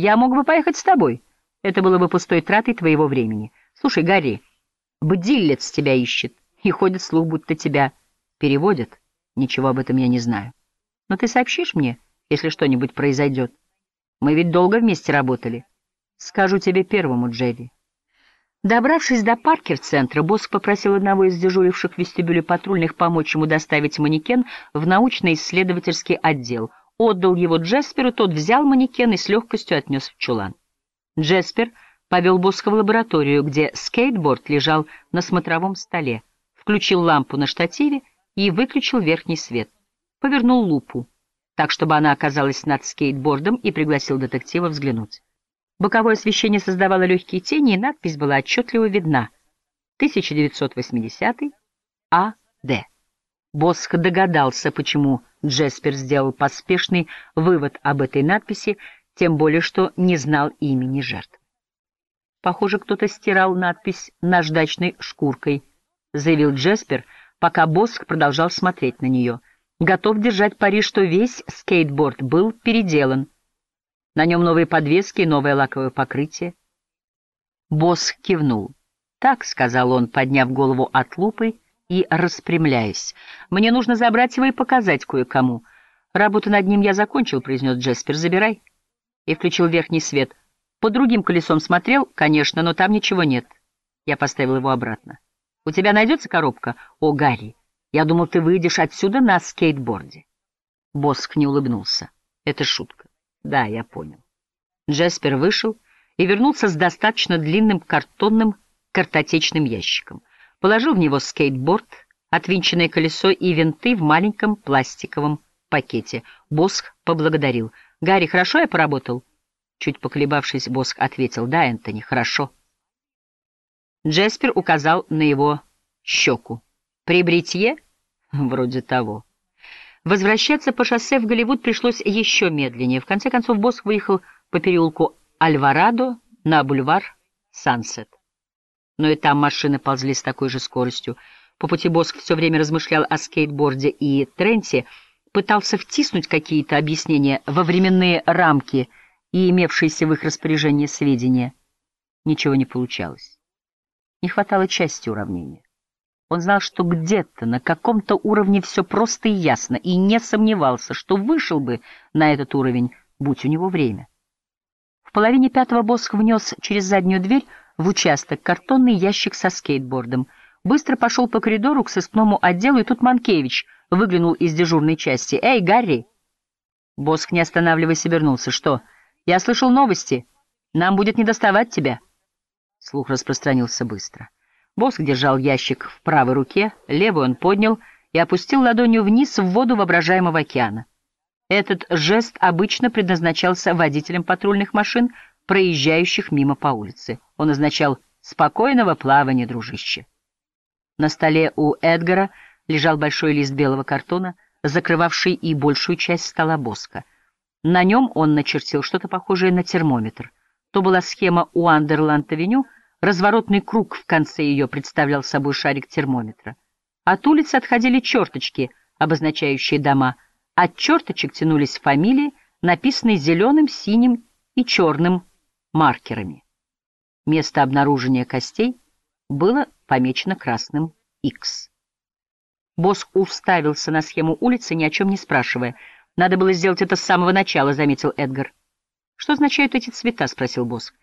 Я мог бы поехать с тобой. Это было бы пустой тратой твоего времени. Слушай, Гарри, бдиллец тебя ищет, и ходит слух, будто тебя переводят. Ничего об этом я не знаю. Но ты сообщишь мне, если что-нибудь произойдет? Мы ведь долго вместе работали. Скажу тебе первому, Джерри. Добравшись до Паркер-центра, Боск попросил одного из дежуривших в вестибюле патрульных помочь ему доставить манекен в научно-исследовательский отдел. Отдал его Джесперу, тот взял манекен и с легкостью отнес в чулан. Джеспер повел Боска в лабораторию, где скейтборд лежал на смотровом столе, включил лампу на штативе и выключил верхний свет. Повернул лупу, так, чтобы она оказалась над скейтбордом, и пригласил детектива взглянуть. Боковое освещение создавало легкие тени, и надпись была отчетливо видна. 1980 А.Д. Босх догадался, почему Джеспер сделал поспешный вывод об этой надписи, тем более что не знал имени жертв. «Похоже, кто-то стирал надпись наждачной шкуркой», — заявил Джеспер, пока Босх продолжал смотреть на нее. Готов держать пари, что весь скейтборд был переделан — на нем новые подвески и новое лаковое покрытие. Босс кивнул. «Так», — сказал он, подняв голову от лупы и распрямляясь. «Мне нужно забрать его и показать кое-кому. Работу над ним я закончил», — произнес Джеспер. «Забирай». И включил верхний свет. Под другим колесом смотрел, конечно, но там ничего нет. Я поставил его обратно. «У тебя найдется коробка?» «О, Гарри, я думал, ты выйдешь отсюда на скейтборде». Боск не улыбнулся. «Это шутка. Да, я понял. Джеспер вышел и вернулся с достаточно длинным картонным картотечным ящиком. Положил в него скейтборд, отвинченное колесо и винты в маленьком пластиковом пакете. Босх поблагодарил. «Гарри, хорошо я поработал?» Чуть поколебавшись, Босх ответил. «Да, Энтони, хорошо». Джеспер указал на его щеку. «При бритье?» «Вроде того». Возвращаться по шоссе в Голливуд пришлось еще медленнее. В конце концов, Босх выехал по переулку Альварадо на бульвар Сансет. Но и там машины ползли с такой же скоростью. По пути Босх все время размышлял о скейтборде и Тренте, пытался втиснуть какие-то объяснения во временные рамки и имевшиеся в их распоряжении сведения. Ничего не получалось. Не хватало части уравнения. Он знал, что где-то, на каком-то уровне все просто и ясно, и не сомневался, что вышел бы на этот уровень, будь у него время. В половине пятого Босх внес через заднюю дверь в участок картонный ящик со скейтбордом. Быстро пошел по коридору к сыскному отделу, и тут Манкевич выглянул из дежурной части. «Эй, Гарри!» Босх, не останавливаясь, обернулся. «Что? Я слышал новости. Нам будет не доставать тебя». Слух распространился быстро. Боск держал ящик в правой руке, левую он поднял и опустил ладонью вниз в воду воображаемого океана. Этот жест обычно предназначался водителям патрульных машин, проезжающих мимо по улице. Он означал «спокойного плавания, дружище». На столе у Эдгара лежал большой лист белого картона, закрывавший и большую часть стола Боска. На нем он начертил что-то похожее на термометр. То была схема у Андерланд-авеню — Разворотный круг в конце ее представлял собой шарик термометра. От улицы отходили черточки, обозначающие дома. От черточек тянулись фамилии, написанные зеленым, синим и черным маркерами. Место обнаружения костей было помечено красным X. Босс уставился на схему улицы, ни о чем не спрашивая. «Надо было сделать это с самого начала», — заметил Эдгар. «Что означают эти цвета?» — спросил Босс.